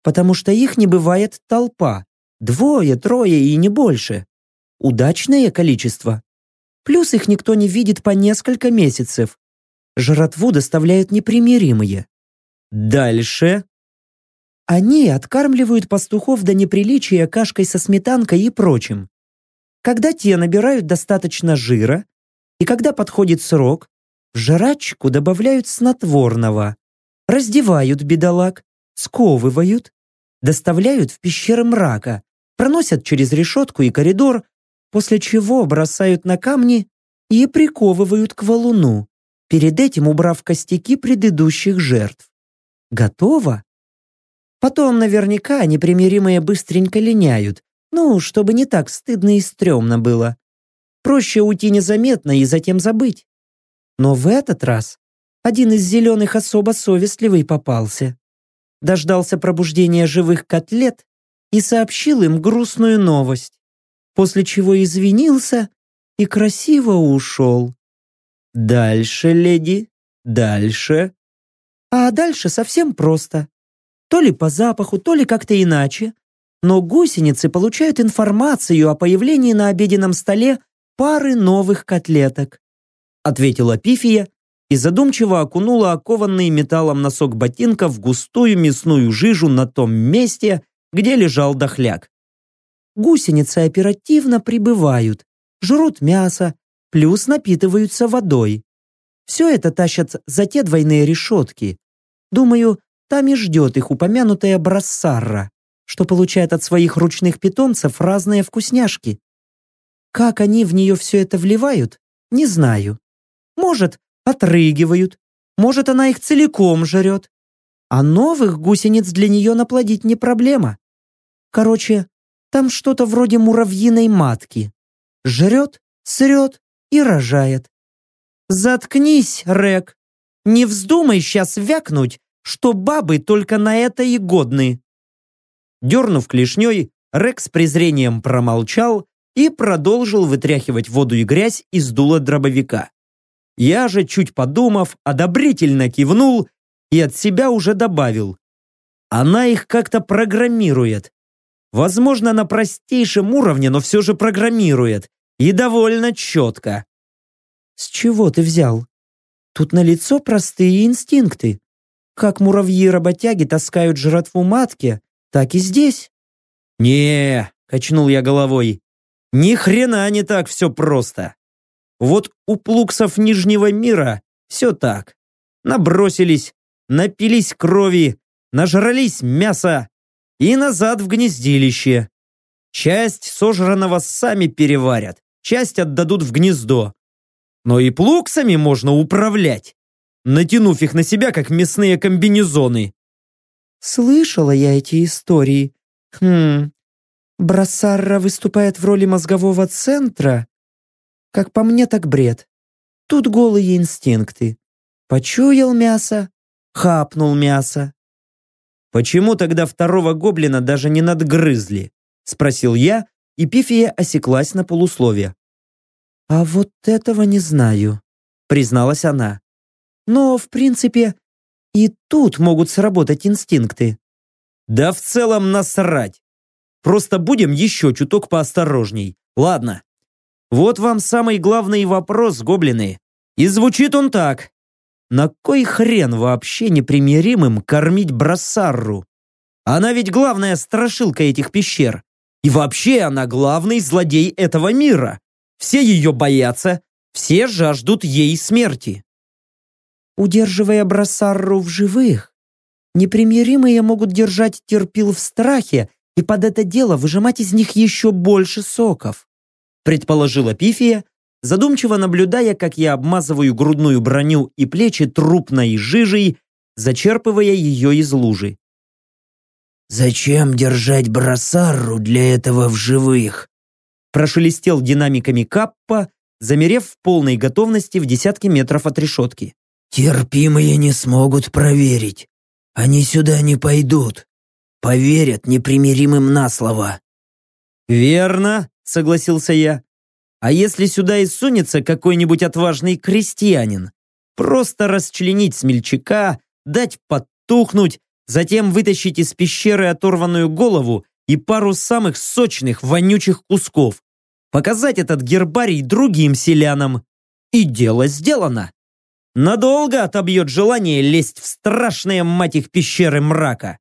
Потому что их не бывает толпа. Двое, трое и не больше. Удачное количество. Плюс их никто не видит по несколько месяцев. Жратву доставляют непримиримые. Дальше. Они откармливают пастухов до неприличия кашкой со сметанкой и прочим. Когда те набирают достаточно жира, и когда подходит срок, в жрачку добавляют снотворного, раздевают бедолаг, сковывают, доставляют в пещеры мрака, проносят через решетку и коридор, после чего бросают на камни и приковывают к валуну, перед этим убрав костяки предыдущих жертв. Готово? Потом наверняка непримиримые быстренько линяют, ну, чтобы не так стыдно и стрёмно было. Проще уйти незаметно и затем забыть. Но в этот раз один из зеленых особо совестливый попался. Дождался пробуждения живых котлет и сообщил им грустную новость, после чего извинился и красиво ушел. Дальше, леди, дальше. А дальше совсем просто. То ли по запаху, то ли как-то иначе. Но гусеницы получают информацию о появлении на обеденном столе пары новых котлеток. Ответила Пифия и задумчиво окунула окованный металлом носок ботинка в густую мясную жижу на том месте, где лежал дохляк. Гусеницы оперативно прибывают, жрут мясо, плюс напитываются водой. Все это тащат за те двойные решетки. Думаю, там и ждет их упомянутая брассарра, что получает от своих ручных питомцев разные вкусняшки. Как они в нее все это вливают, не знаю. Может, отрыгивают, может, она их целиком жрет. А новых гусениц для нее наплодить не проблема. Короче, там что-то вроде муравьиной матки. Жрет, срет и рожает. Заткнись, Рек. Не вздумай сейчас вякнуть, что бабы только на это и годны. Дернув клешней, Рек с презрением промолчал и продолжил вытряхивать воду и грязь из дула дробовика. Я же, чуть подумав, одобрительно кивнул и от себя уже добавил. Она их как-то программирует. Возможно, на простейшем уровне, но все же программирует. И довольно четко. С чего ты взял? Тут налицо простые инстинкты. Как муравьи-работяги таскают жратву матки, так и здесь. не качнул я головой. Ни хрена не так все просто. Вот у плуксов Нижнего мира все так. Набросились, напились крови, нажрались мяса и назад в гнездилище. Часть сожранного сами переварят, часть отдадут в гнездо. Но и плуксами можно управлять, натянув их на себя, как мясные комбинезоны. Слышала я эти истории. Хм, Брассарра выступает в роли мозгового центра? Как по мне, так бред. Тут голые инстинкты. Почуял мясо, хапнул мясо. «Почему тогда второго гоблина даже не надгрызли?» Спросил я, и Пифия осеклась на полусловие. «А вот этого не знаю», призналась она. «Но, в принципе, и тут могут сработать инстинкты». «Да в целом насрать. Просто будем еще чуток поосторожней. Ладно. Вот вам самый главный вопрос, гоблины. И звучит он так. На кой хрен вообще непримиримым кормить Брассарру? Она ведь главная страшилка этих пещер. И вообще она главный злодей этого мира. Все ее боятся, все жаждут ей смерти. Удерживая Брассарру в живых, непримиримые могут держать терпил в страхе и под это дело выжимать из них еще больше соков», предположила Пифия, задумчиво наблюдая, как я обмазываю грудную броню и плечи трупной жижей, зачерпывая ее из лужи. «Зачем держать бросарру для этого в живых?» прошелестел динамиками Каппа, замерев в полной готовности в десятки метров от решетки. Терпимые не смогут проверить. Они сюда не пойдут. Поверят непримиримым на слово. Верно, согласился я. А если сюда и сунется какой-нибудь отважный крестьянин? Просто расчленить смельчака, дать подтухнуть, затем вытащить из пещеры оторванную голову и пару самых сочных, вонючих кусков. Показать этот гербарий другим селянам. И дело сделано. Надолго отобьет желание лезть в страшные, мать их, пещеры мрака.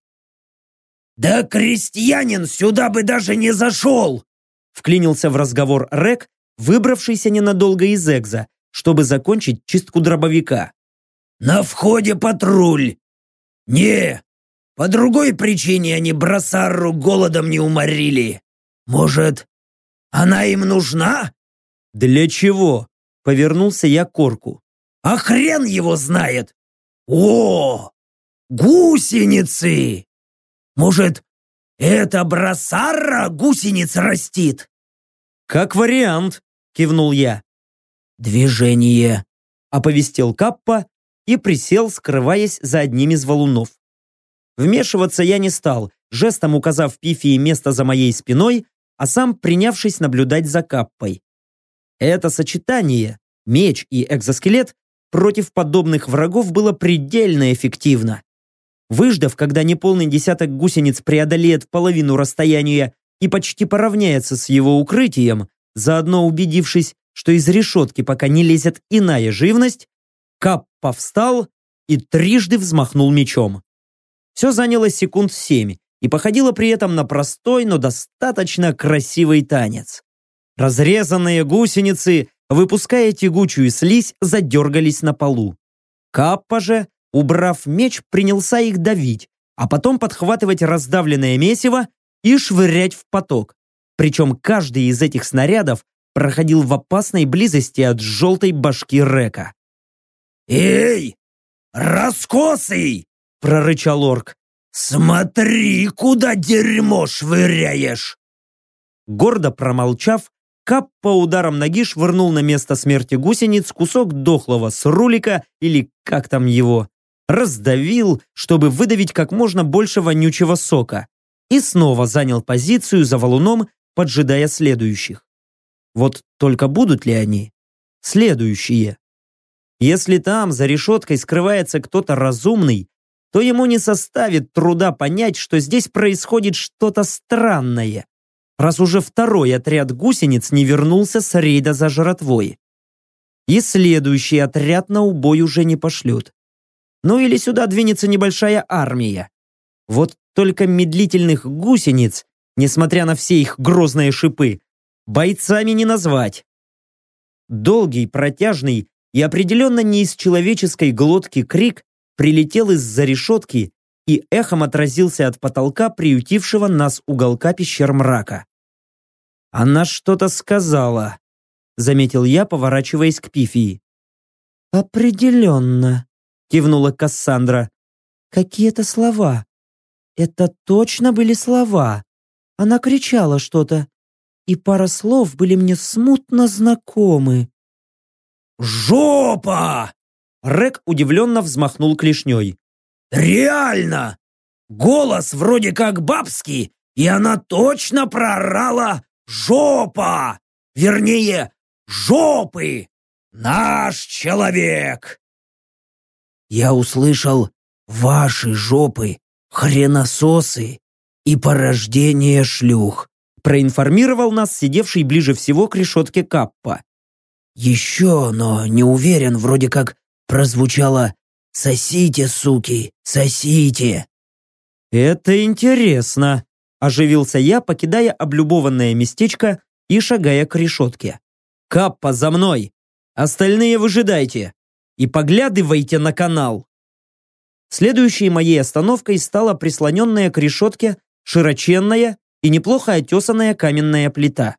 «Да крестьянин сюда бы даже не зашел!» Вклинился в разговор Рек, выбравшийся ненадолго из Экза, чтобы закончить чистку дробовика. «На входе патруль! Не, по другой причине они Бросарру голодом не уморили. Может, она им нужна?» «Для чего?» — повернулся я к Орку. «А хрен его знает! О, гусеницы! Может, это Бросарра гусениц растит?» «Как вариант», — кивнул я. «Движение», — оповестил Каппа и присел, скрываясь за одним из валунов. Вмешиваться я не стал, жестом указав Пифии место за моей спиной, а сам принявшись наблюдать за Каппой. Это сочетание, меч и экзоскелет, против подобных врагов было предельно эффективно. Выждав, когда неполный десяток гусениц преодолеет половину расстояния и почти поравняется с его укрытием, заодно убедившись, что из решетки пока не лезет иная живность, Каппа встал и трижды взмахнул мечом. Все заняло секунд семь и походило при этом на простой, но достаточно красивый танец. Разрезанные гусеницы, выпуская тягучую слизь, задергались на полу. Каппа же, убрав меч, принялся их давить, а потом подхватывать раздавленное месиво и швырять в поток. Причем каждый из этих снарядов проходил в опасной близости от желтой башки Река. «Эй, раскосый!» – прорычал орк. «Смотри, куда дерьмо швыряешь!» Гордо промолчав, Кап по ударам ноги швырнул на место смерти гусениц кусок дохлого с рулика или как там его, раздавил, чтобы выдавить как можно больше вонючего сока и снова занял позицию за валуном, поджидая следующих. Вот только будут ли они? Следующие. Если там, за решеткой, скрывается кто-то разумный, то ему не составит труда понять, что здесь происходит что-то странное, раз уже второй отряд гусениц не вернулся с рейда за жратвой. И следующий отряд на убой уже не пошлют. Ну или сюда двинется небольшая армия. Вот только медлительных гусениц, несмотря на все их грозные шипы, бойцами не назвать. Долгий, протяжный и определенно не из человеческой глотки крик прилетел из-за решетки и эхом отразился от потолка приютившего нас уголка пещер мрака. «Она что-то сказала», — заметил я, поворачиваясь к Пифии. «Определенно», — кивнула Кассандра. «Какие-то слова. Это точно были слова. Она кричала что-то, и пара слов были мне смутно знакомы. «Жопа!» Рек удивленно взмахнул клешней. «Реально! Голос вроде как бабский, и она точно прорала «Жопа!» Вернее, «Жопы!» Наш человек! Я услышал «Ваши жопы!» хренососы и порождение шлюх», проинформировал нас сидевший ближе всего к решетке Каппа. «Еще, но не уверен, вроде как прозвучало «Сосите, суки, сосите!» «Это интересно», – оживился я, покидая облюбованное местечко и шагая к решетке. «Каппа, за мной! Остальные выжидайте! И поглядывайте на канал!» Следующей моей остановкой стала прислоненная к решетке широченная и неплохо отесанная каменная плита.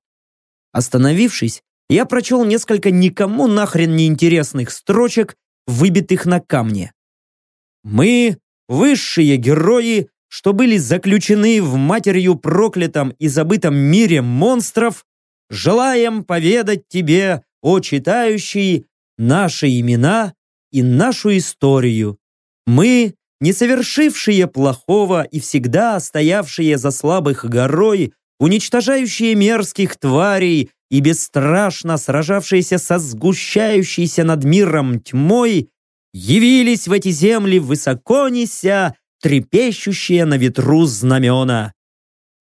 Остановившись, я прочел несколько никому нахрен неинтересных строчек, выбитых на камне. «Мы – высшие герои, что были заключены в матерью проклятом и забытом мире монстров, желаем поведать тебе, о читающий, наши имена и нашу историю. Мы, не совершившие плохого и всегда стоявшие за слабых горой, уничтожающие мерзких тварей и бесстрашно сражавшиеся со сгущающейся над миром тьмой, явились в эти земли высоко неся трепещущие на ветру знамена.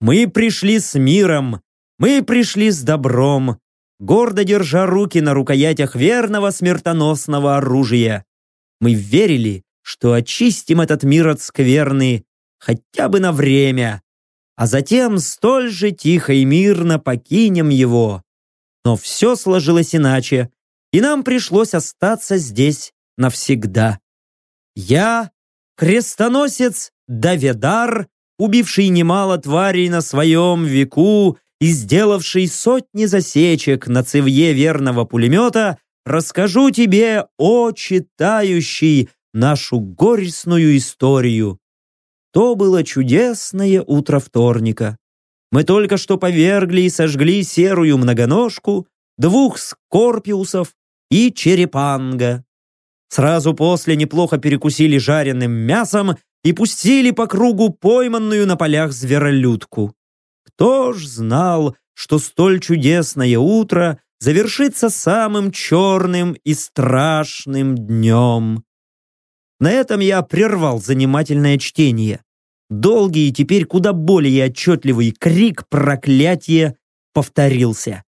Мы пришли с миром, мы пришли с добром, гордо держа руки на рукоятях верного смертоносного оружия. Мы верили, что очистим этот мир от скверны хотя бы на время, а затем столь же тихо и мирно покинем его. Но все сложилось иначе, и нам пришлось остаться здесь навсегда. Я, крестоносец Давидар, убивший немало тварей на своем веку и сделавший сотни засечек на цевье верного пулемета, расскажу тебе, о читающий, нашу горестную историю. То было чудесное утро вторника. Мы только что повергли и сожгли серую многоножку, двух скорпиусов и черепанга. Сразу после неплохо перекусили жареным мясом и пустили по кругу пойманную на полях зверолюдку. Кто ж знал, что столь чудесное утро завершится самым черным и страшным днем? На этом я прервал занимательное чтение. Долгий и теперь куда более отчетливый крик проклятия повторился.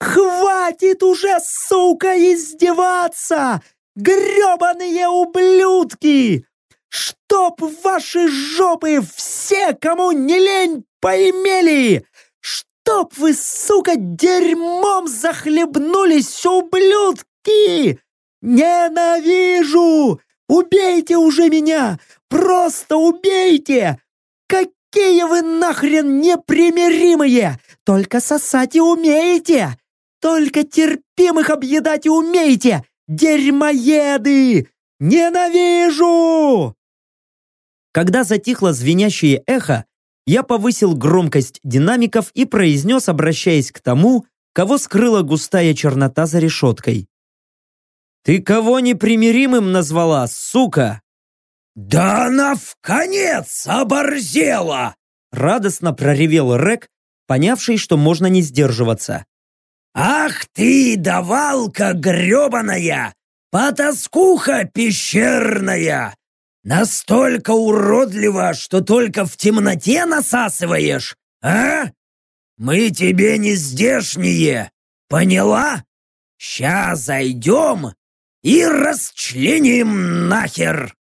«Хватит уже, сука, издеваться! грёбаные ублюдки! Чтоб ваши жопы все, кому не лень, поимели! Чтоб вы, сука, дерьмом захлебнулись, ублюдки! Ненавижу! Убейте уже меня! Просто убейте! Какие вы нахрен непримиримые! Только сосать и умеете! Только терпимых объедать и умеете! Дерьмоеды! Ненавижу!» Когда затихло звенящее эхо, я повысил громкость динамиков и произнес, обращаясь к тому, кого скрыла густая чернота за решеткой. «Ты кого непримиримым назвала, сука?» «Да она в конец оборзела!» Радостно проревел Рек, понявший, что можно не сдерживаться. «Ах ты, давалка гребаная! Потаскуха пещерная! Настолько уродлива, что только в темноте насасываешь, а? Мы тебе не здешние, поняла? Ща зайдем и расчленим нахер!»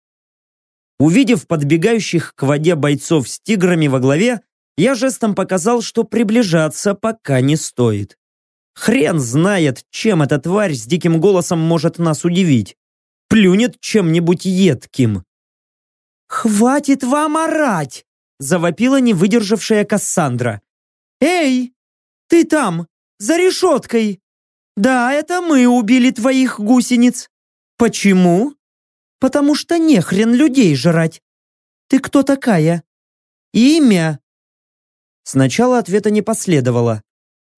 Увидев подбегающих к воде бойцов с тиграми во главе, я жестом показал, что приближаться пока не стоит. Хрен знает, чем эта тварь с диким голосом может нас удивить. Плюнет чем-нибудь едким. «Хватит вам орать!» – завопила не выдержавшая Кассандра. «Эй, ты там, за решеткой! Да, это мы убили твоих гусениц. Почему? Потому что не хрен людей жрать. Ты кто такая? Имя?» Сначала ответа не последовало.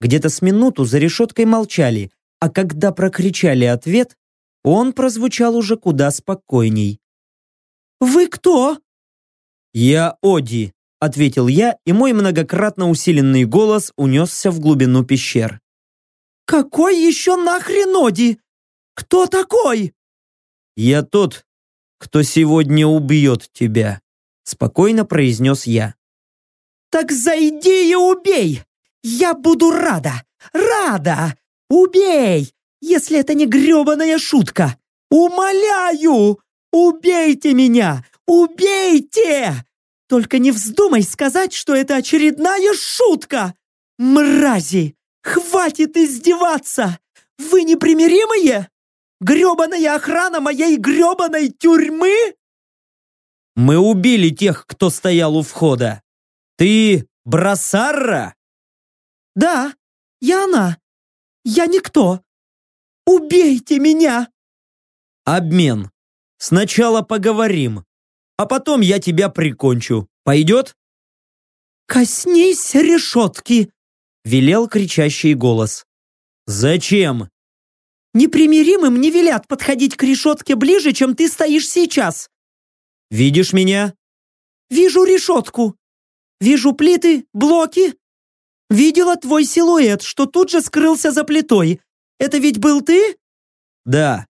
Где-то с минуту за решеткой молчали, а когда прокричали ответ, он прозвучал уже куда спокойней. «Вы кто?» «Я Оди», — ответил я, и мой многократно усиленный голос унесся в глубину пещер. «Какой еще нахрен Оди? Кто такой?» «Я тот, кто сегодня убьет тебя», — спокойно произнес я. «Так зайди и убей! Я буду рада! Рада! Убей! Если это не гребаная шутка! Умоляю! Убейте меня! Убейте! Только не вздумай сказать, что это очередная шутка! Мрази! Хватит издеваться! Вы непримиримые? Гребаная охрана моей гребаной тюрьмы? Мы убили тех, кто стоял у входа. Ты Брасарра? Да, я она. Я никто. Убейте меня!» «Обмен. Сначала поговорим, а потом я тебя прикончу. Пойдет?» «Коснись решетки!» — велел кричащий голос. «Зачем?» Непримиримым не велят подходить к решетке ближе, чем ты стоишь сейчас. Видишь меня? Вижу решетку. Вижу плиты, блоки. Видела твой силуэт, что тут же скрылся за плитой. Это ведь был ты? Да.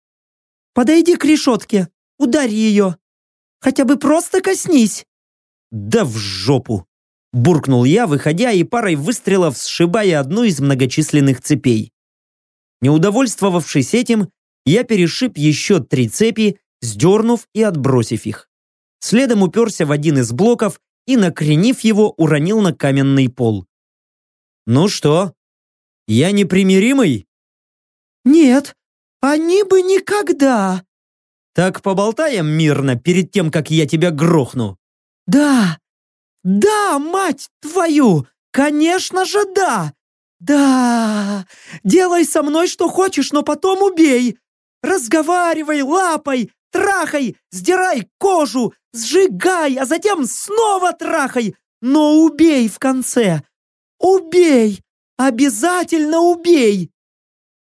Подойди к решетке, ударь ее. Хотя бы просто коснись. Да в жопу. Буркнул я, выходя и парой выстрелов сшибая одну из многочисленных цепей. Не удовольствовавшись этим, я перешиб еще три цепи, сдернув и отбросив их. Следом уперся в один из блоков и, накренив его, уронил на каменный пол. «Ну что, я непримиримый?» «Нет, они бы никогда!» «Так поболтаем мирно перед тем, как я тебя грохну?» «Да! Да, мать твою! Конечно же, да! Да! Делай со мной что хочешь, но потом убей! Разговаривай, лапай, трахай, сдирай кожу, сжигай, а затем снова трахай, но убей в конце! Убей! Обязательно убей!»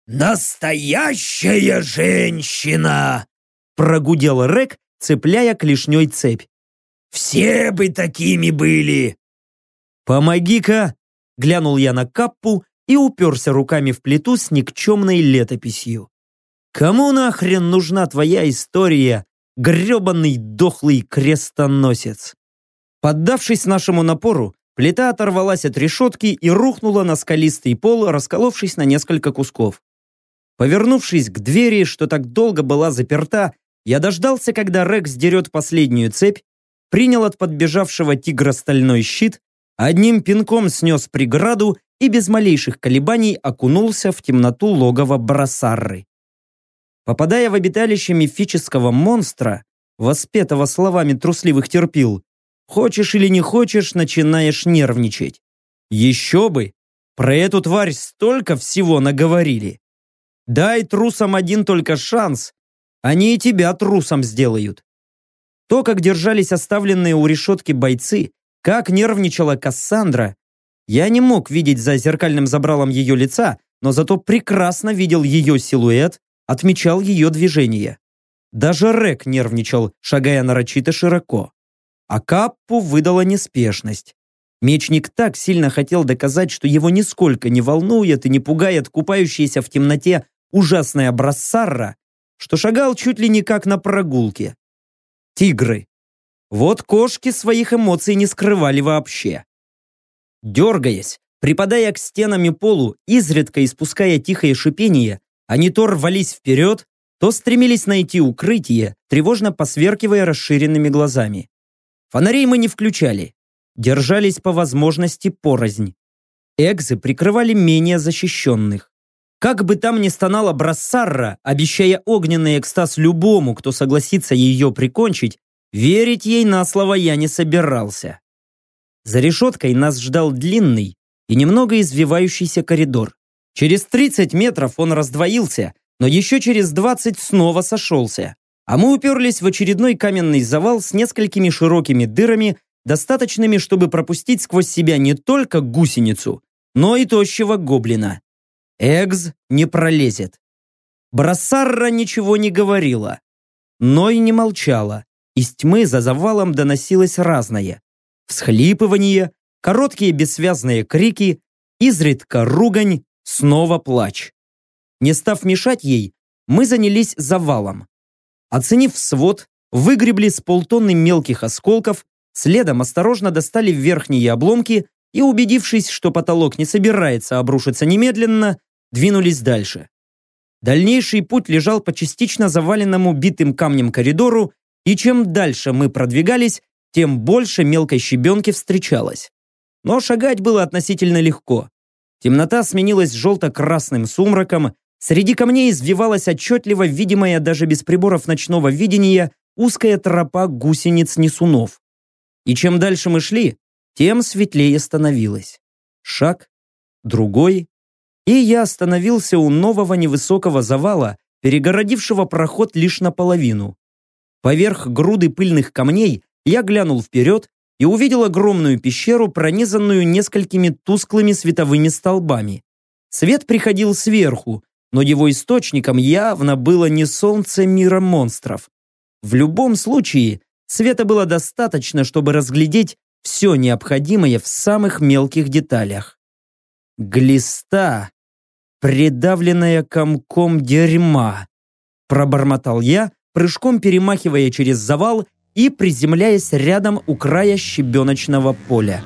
«Настоящая женщина!» Прогудел Рек, цепляя клешней цепь. «Все бы такими были!» «Помоги-ка!» Глянул я на каппу и уперся руками в плиту с никчемной летописью. «Кому нахрен нужна твоя история, гребаный дохлый крестоносец?» Поддавшись нашему напору, плита оторвалась от решетки и рухнула на скалистый пол, расколовшись на несколько кусков. Повернувшись к двери, что так долго была заперта, я дождался, когда Рекс дерет последнюю цепь, принял от подбежавшего тигра стальной щит, одним пинком снес преграду и без малейших колебаний окунулся в темноту логова Брасарры. Попадая в обиталище мифического монстра, воспетого словами трусливых терпил, хочешь или не хочешь, начинаешь нервничать. Еще бы! Про эту тварь столько всего наговорили. Дай трусам один только шанс, они и тебя трусом сделают. То, как держались оставленные у решетки бойцы, как нервничала Кассандра, я не мог видеть за зеркальным забралом ее лица, но зато прекрасно видел ее силуэт, отмечал ее движение. Даже Рек нервничал, шагая нарочито широко. А Каппу выдала неспешность. Мечник так сильно хотел доказать, что его нисколько не волнует и не пугает купающаяся в темноте ужасная брассарра, что шагал чуть ли не как на прогулке. Тигры. Вот кошки своих эмоций не скрывали вообще. Дергаясь, припадая к стенам и полу, изредка испуская тихое шипение, они то рвались вперед, то стремились найти укрытие, тревожно посверкивая расширенными глазами. Фонарей мы не включали, держались по возможности порознь. Экзы прикрывали менее защищенных. Как бы там ни стонала Брассарра, обещая огненный экстаз любому, кто согласится ее прикончить, верить ей на слово я не собирался. За решеткой нас ждал длинный и немного извивающийся коридор. Через 30 метров он раздвоился, но еще через 20 снова сошелся. А мы уперлись в очередной каменный завал с несколькими широкими дырами, достаточными, чтобы пропустить сквозь себя не только гусеницу, но и тощего гоблина. Экс не пролезет. Брассарра ничего не говорила, но и не молчала. Из тьмы за завалом доносилось разное. Всхлипывание, короткие бессвязные крики, изредка ругань, снова плач. Не став мешать ей, мы занялись завалом. Оценив свод, выгребли с полтонны мелких осколков, следом осторожно достали верхние обломки и, убедившись, что потолок не собирается обрушиться немедленно, двинулись дальше. Дальнейший путь лежал по частично заваленному битым камнем коридору, и чем дальше мы продвигались, тем больше мелкой щебенки встречалось. Но шагать было относительно легко. Темнота сменилась желто-красным сумраком, среди камней извивалась отчетливо видимая даже без приборов ночного видения узкая тропа гусениц-несунов. И чем дальше мы шли, тем светлее становилось. Шаг, другой, и я остановился у нового невысокого завала, перегородившего проход лишь наполовину. Поверх груды пыльных камней я глянул вперед и увидел огромную пещеру, пронизанную несколькими тусклыми световыми столбами. Свет приходил сверху, но его источником явно было не солнце мира монстров. В любом случае, света было достаточно, чтобы разглядеть все необходимое в самых мелких деталях. Глиста, придавленная комком дерьма, пробормотал я, прыжком перемахивая через завал и приземляясь рядом у края щебеночного поля.